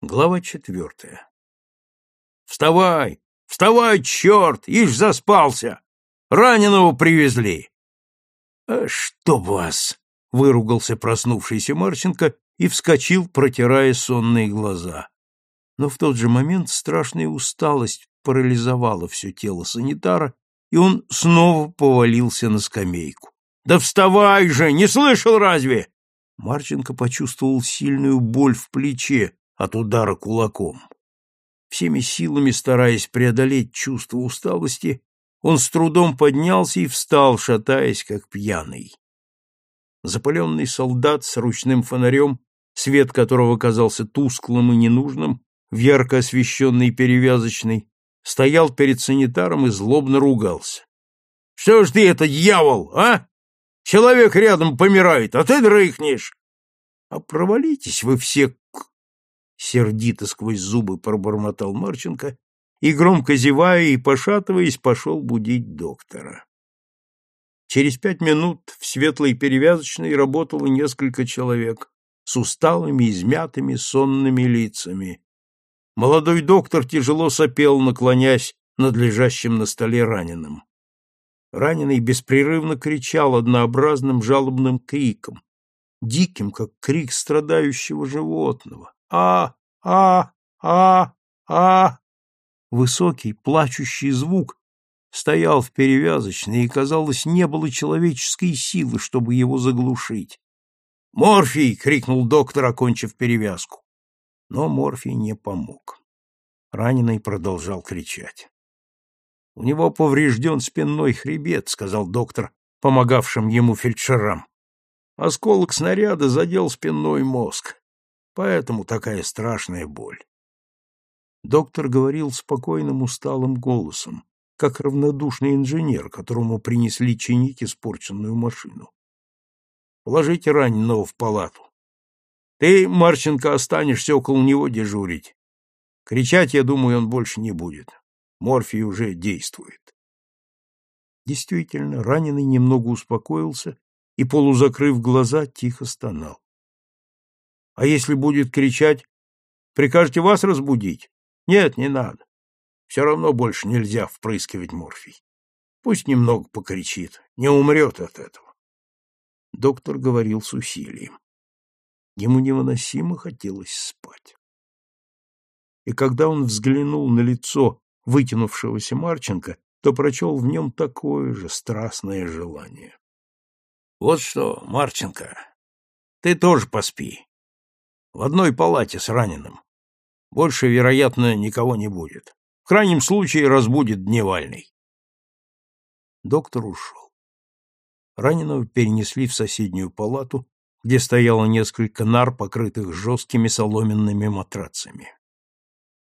Глава четвертая. «Вставай! Вставай, черт! Ишь заспался! Раненого привезли!» «А чтоб вас!» — выругался проснувшийся Марченко и вскочил, протирая сонные глаза. Но в тот же момент страшная усталость парализовала все тело санитара, и он снова повалился на скамейку. «Да вставай же! Не слышал разве?» Марченко почувствовал сильную боль в плече, от удара кулаком. Всеми силами стараясь преодолеть чувство усталости, он с трудом поднялся и встал, шатаясь, как пьяный. Запаленный солдат с ручным фонарем, свет которого казался тусклым и ненужным, в ярко освещенной перевязочной, стоял перед санитаром и злобно ругался. — Что ж ты это, дьявол, а? Человек рядом помирает, а ты дрыхнешь. — А провалитесь вы все сердито сквозь зубы пробормотал Марченко и, громко зевая и пошатываясь, пошел будить доктора. Через пять минут в светлой перевязочной работало несколько человек с усталыми, измятыми, сонными лицами. Молодой доктор тяжело сопел, наклонясь над лежащим на столе раненым. Раненый беспрерывно кричал однообразным жалобным криком, диким, как крик страдающего животного. А, а, а, а. Высокий, плачущий звук стоял в перевязочной, и, казалось, не было человеческой силы, чтобы его заглушить. «Морфий!» — крикнул доктор, окончив перевязку. Но морфий не помог. Раненый продолжал кричать. «У него поврежден спинной хребет», — сказал доктор, помогавшим ему фельдшерам. «Осколок снаряда задел спинной мозг. Поэтому такая страшная боль. Доктор говорил спокойным усталым голосом, как равнодушный инженер, которому принесли чинить испорченную машину. Положите раненого в палату. Ты, Марченко, останешься около него дежурить. Кричать, я думаю, он больше не будет. Морфий уже действует. Действительно, раненый немного успокоился и, полузакрыв глаза, тихо стонал. А если будет кричать, прикажете вас разбудить? Нет, не надо. Все равно больше нельзя впрыскивать морфий. Пусть немного покричит, не умрет от этого. Доктор говорил с усилием. Ему невыносимо хотелось спать. И когда он взглянул на лицо вытянувшегося Марченко, то прочел в нем такое же страстное желание. — Вот что, Марченко, ты тоже поспи. В одной палате с раненым. Больше, вероятно, никого не будет. В крайнем случае разбудит дневальный. Доктор ушел. Раненого перенесли в соседнюю палату, где стояло несколько нар, покрытых жесткими соломенными матрацами.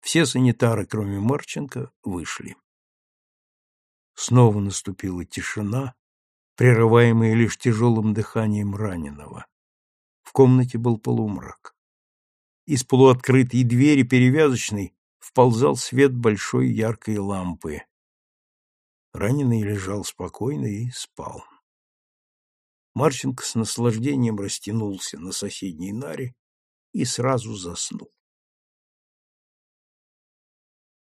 Все санитары, кроме Марченко, вышли. Снова наступила тишина, прерываемая лишь тяжелым дыханием раненого. В комнате был полумрак. Из полуоткрытой двери перевязочной вползал свет большой яркой лампы. Раненый лежал спокойно и спал. Марченко с наслаждением растянулся на соседней наре и сразу заснул.